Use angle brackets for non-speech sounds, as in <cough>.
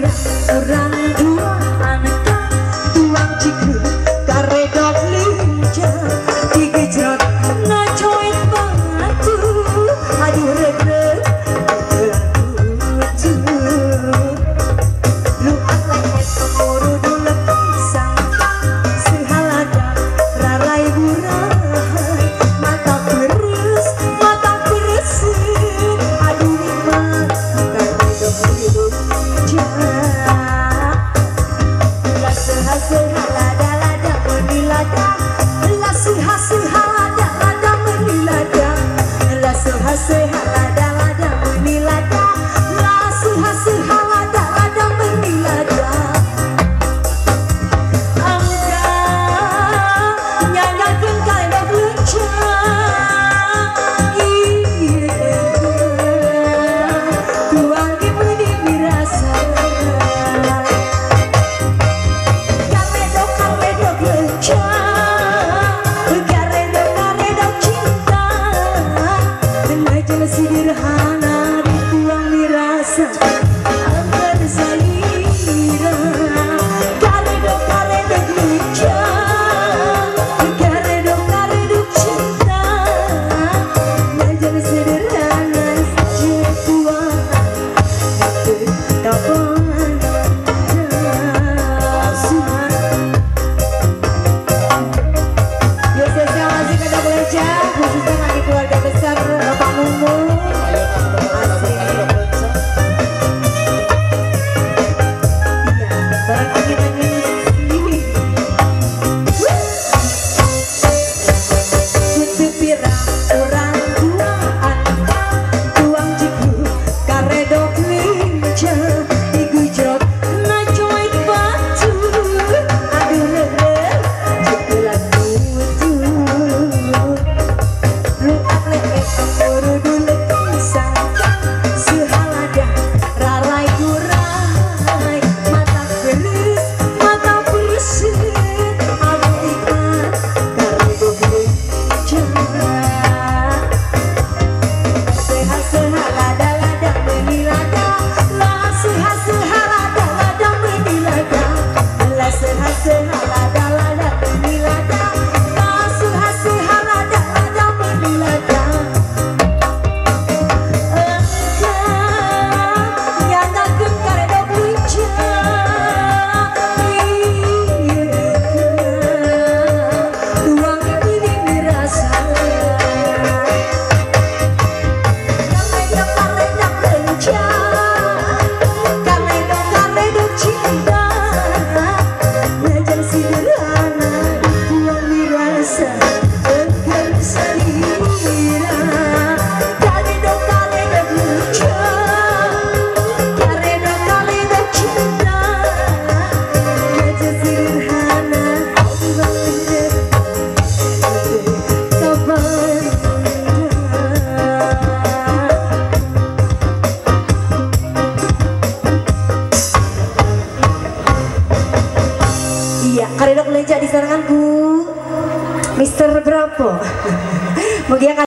love. listen. say I like Karedok leja di seranganku Mister berapa? <laughs> Mugia